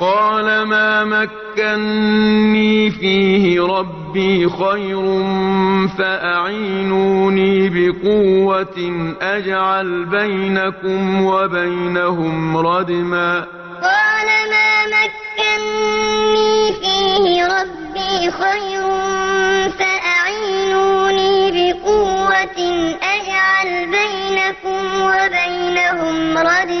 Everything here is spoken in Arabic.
قال ما مكنني فيه ربي خير فأعينوني بقوة أجعل بينكم وبينهم ردما. قال ما مكنني فيه ربي خير فأعينوني بقوة أجعل بينكم وبينهم ردما.